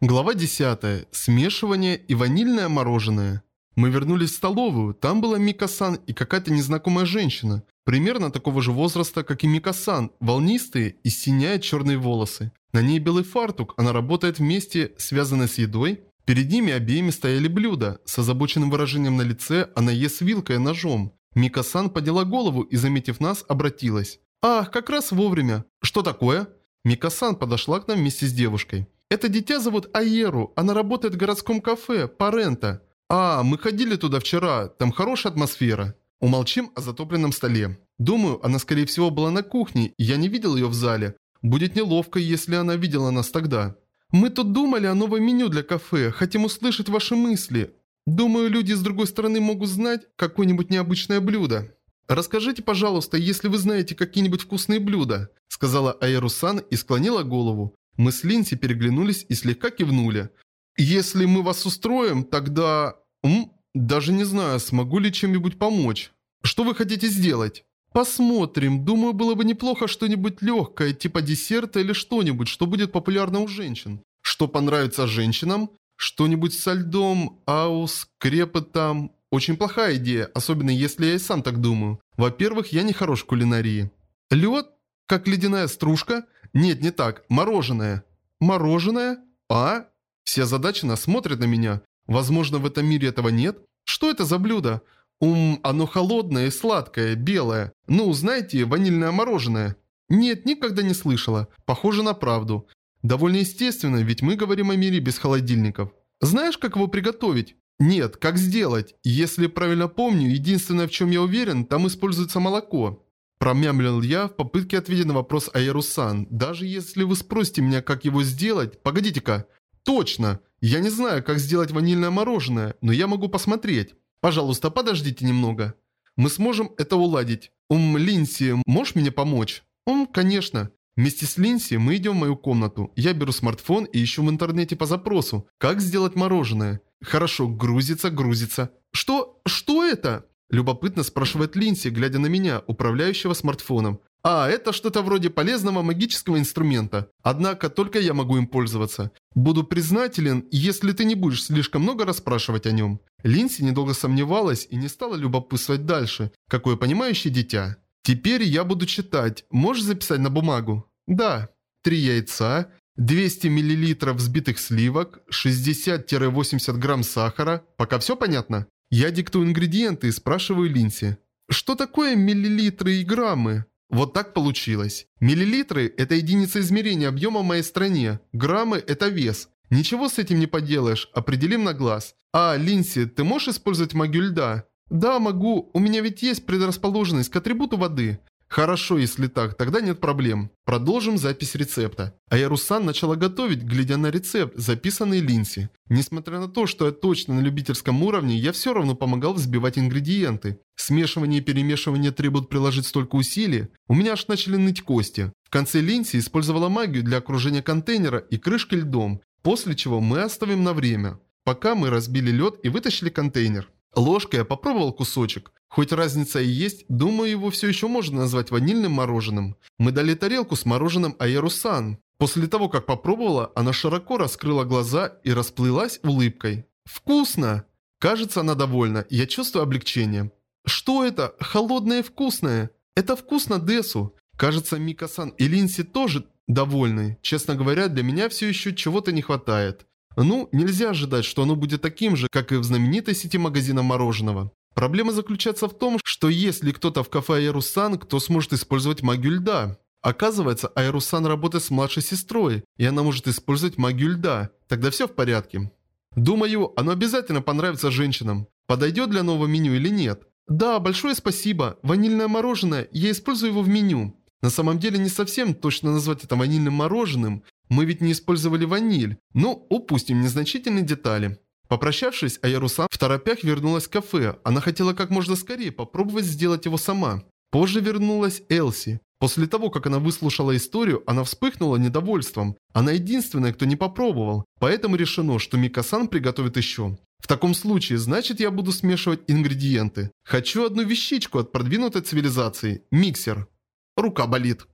Глава 10. Смешивание и ванильное мороженое. Мы вернулись в столовую, там была Мика-сан и какая-то незнакомая женщина. Примерно такого же возраста, как и Мика-сан, волнистые и синяя черные волосы. На ней белый фартук, она работает вместе, связанной с едой. Перед ними обеими стояли блюда. С озабоченным выражением на лице она ест вилкой и ножом. Мика-сан подняла голову и, заметив нас, обратилась. «Ах, как раз вовремя. Что такое?» Мика-сан подошла к нам вместе с девушкой. Это дитя зовут Аеру, она работает в городском кафе, Парента. А, мы ходили туда вчера, там хорошая атмосфера. Умолчим о затопленном столе. Думаю, она скорее всего была на кухне, я не видел ее в зале. Будет неловко, если она видела нас тогда. Мы тут думали о новом меню для кафе, хотим услышать ваши мысли. Думаю, люди с другой стороны могут знать какое-нибудь необычное блюдо. «Расскажите, пожалуйста, если вы знаете какие-нибудь вкусные блюда», сказала Айрусан и склонила голову. Мы с Линси переглянулись и слегка кивнули. «Если мы вас устроим, тогда... М? Даже не знаю, смогу ли чем-нибудь помочь. Что вы хотите сделать?» «Посмотрим. Думаю, было бы неплохо что-нибудь легкое, типа десерта или что-нибудь, что будет популярно у женщин. Что понравится женщинам? Что-нибудь со льдом, аус, крепы там. Очень плохая идея, особенно если я и сам так думаю. Во-первых, я не хорош в кулинарии. Лед? Как ледяная стружка? Нет, не так. Мороженое. Мороженое? А? Все озадаченно смотрят на меня. Возможно, в этом мире этого нет? Что это за блюдо? Ум, оно холодное и сладкое, белое. Ну, знаете, ванильное мороженое. Нет, никогда не слышала. Похоже на правду. Довольно естественно, ведь мы говорим о мире без холодильников. Знаешь, как его приготовить? Нет, как сделать? Если правильно помню, единственное, в чем я уверен, там используется молоко. Промямлил я в попытке ответить на вопрос Айрусан. Даже если вы спросите меня, как его сделать... Погодите-ка. Точно. Я не знаю, как сделать ванильное мороженое, но я могу посмотреть. Пожалуйста, подождите немного. Мы сможем это уладить. Ум, Линси, можешь мне помочь? Ум, конечно. Вместе с Линси мы идем в мою комнату. Я беру смартфон и ищу в интернете по запросу, как сделать мороженое. Хорошо, грузится, грузится. Что? Что это? Любопытно спрашивает Линси, глядя на меня, управляющего смартфоном. А, это что-то вроде полезного магического инструмента. Однако только я могу им пользоваться. Буду признателен, если ты не будешь слишком много расспрашивать о нем. Линси недолго сомневалась и не стала любопытствовать дальше. Какое понимающее дитя. Теперь я буду читать. Можешь записать на бумагу? Да. Три яйца, 200 мл взбитых сливок, 60-80 грамм сахара. Пока все понятно? Я диктую ингредиенты и спрашиваю Линси. Что такое миллилитры и граммы? Вот так получилось. Миллилитры – это единица измерения объема в моей стране. Граммы – это вес. Ничего с этим не поделаешь, определим на глаз. А, Линси, ты можешь использовать магию льда? Да, могу. У меня ведь есть предрасположенность к атрибуту воды. Хорошо, если так, тогда нет проблем. Продолжим запись рецепта. Айрусан начала готовить, глядя на рецепт, записанный Линси. Несмотря на то, что я точно на любительском уровне, я все равно помогал взбивать ингредиенты. Смешивание и перемешивание требуют приложить столько усилий, у меня аж начали ныть кости. В конце Линси использовала магию для окружения контейнера и крышки льдом, после чего мы оставим на время. Пока мы разбили лед и вытащили контейнер. Ложкой я попробовал кусочек. Хоть разница и есть, думаю, его все еще можно назвать ванильным мороженым. Мы дали тарелку с мороженым Аерусан. После того, как попробовала, она широко раскрыла глаза и расплылась улыбкой. «Вкусно!» Кажется, она довольна, я чувствую облегчение. «Что это? Холодное и вкусное!» «Это вкусно Десу!» Кажется, Микасан и Линси тоже довольны. Честно говоря, для меня все еще чего-то не хватает. Ну, нельзя ожидать, что оно будет таким же, как и в знаменитой сети магазинов мороженого. Проблема заключается в том, что если кто-то в кафе Айрусан, кто сможет использовать магию льда. Оказывается, Айрусан работает с младшей сестрой, и она может использовать магию льда. Тогда все в порядке. Думаю, оно обязательно понравится женщинам. Подойдет для нового меню или нет? Да, большое спасибо. Ванильное мороженое, я использую его в меню. На самом деле не совсем точно назвать это ванильным мороженым. Мы ведь не использовали ваниль. Но ну, упустим незначительные детали. Попрощавшись, Аярусан в торопях вернулась в кафе. Она хотела как можно скорее попробовать сделать его сама. Позже вернулась Элси. После того, как она выслушала историю, она вспыхнула недовольством. Она единственная, кто не попробовал. Поэтому решено, что Микасан приготовит еще. В таком случае, значит я буду смешивать ингредиенты. Хочу одну вещичку от продвинутой цивилизации. Миксер. Рука болит.